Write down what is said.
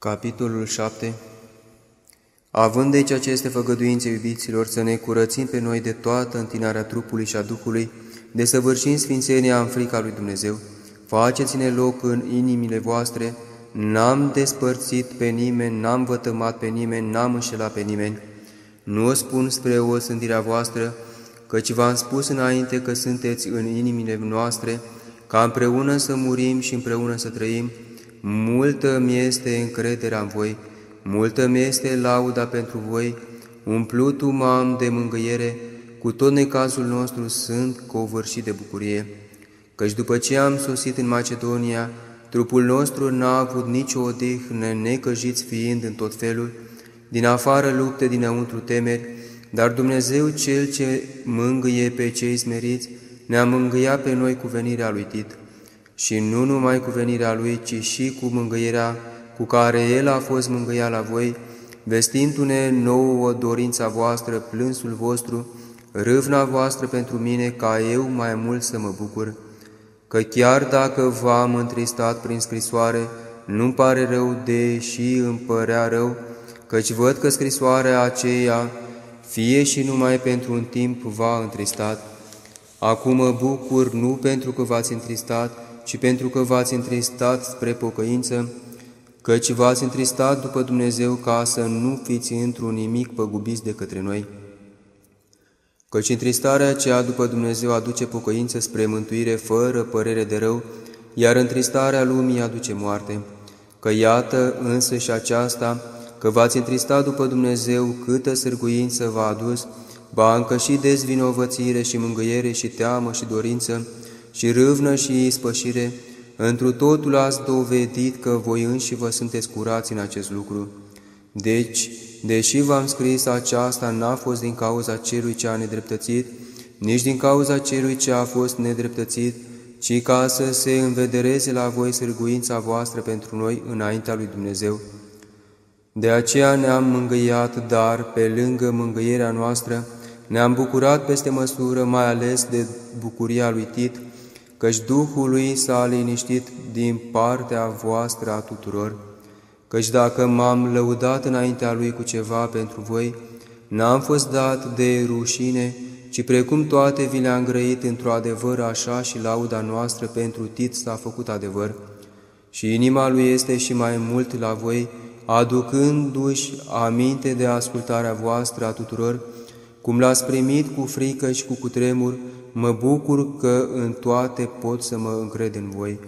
Capitolul 7 Având deci aceste făgăduințe, iubiților, să ne curățim pe noi de toată întinarea trupului și a Duhului, de săvârșim sfințenia în frica lui Dumnezeu, faceți-ne loc în inimile voastre, n-am despărțit pe nimeni, n-am vătămat pe nimeni, n-am înșelat pe nimeni. Nu o spun spre o sândirea voastră, căci v-am spus înainte că sunteți în inimile noastre, ca împreună să murim și împreună să trăim, multă mi este încrederea în voi, multă mi este lauda pentru voi, umplutul m-am de mângâiere, cu tot necazul nostru sunt covârșit de bucurie. Căci după ce am sosit în Macedonia, trupul nostru n-a avut nicio odihnă, necăjiți fiind în tot felul, din afară lupte, dinăuntru temeri, dar Dumnezeu Cel ce mângâie pe cei smeriți, ne-a mângâiat pe noi cu venirea lui Tit și nu numai cu venirea Lui, ci și cu mângâierea cu care El a fost mângâiat la voi, vestindu-ne nouă dorința voastră, plânsul vostru, râvna voastră pentru mine, ca eu mai mult să mă bucur, că chiar dacă v-am întristat prin scrisoare, nu-mi pare rău, deși îmi părea rău, căci văd că scrisoarea aceea, fie și numai pentru un timp, v-a întristat. Acum mă bucur nu pentru că v-ați întristat, ci pentru că v-ați întristat spre pocăință, căci v-ați întristat după Dumnezeu ca să nu fiți într-un nimic păgubiți de către noi. Căci întristarea aceea după Dumnezeu aduce pocăință spre mântuire fără părere de rău, iar întristarea lumii aduce moarte. Că iată însă și aceasta, că v-ați întristat după Dumnezeu, câtă sârguință v-a adus, ba încă și dezvinovățire și mângâiere și teamă și dorință, și râvnă și ispășire, întru totul ați dovedit că voi înși vă sunteți curați în acest lucru. Deci, deși v-am scris aceasta, n-a fost din cauza celui ce a nedreptățit, nici din cauza celui ce a fost nedreptățit, ci ca să se învedereze la voi sârguința voastră pentru noi înaintea lui Dumnezeu. De aceea ne-am mângâiat, dar, pe lângă mângâierea noastră, ne-am bucurat peste măsură, mai ales de bucuria lui Tit, căci Duhul lui s-a liniștit din partea voastră a tuturor, căci dacă m-am lăudat înaintea lui cu ceva pentru voi, n-am fost dat de rușine, ci precum toate vi le-am grăit într-o adevăr așa și lauda noastră pentru Tit s-a făcut adevăr. Și inima lui este și mai mult la voi, aducându-și aminte de ascultarea voastră a tuturor, cum l-ați primit cu frică și cu cutremur, mă bucur că în toate pot să mă încred în voi.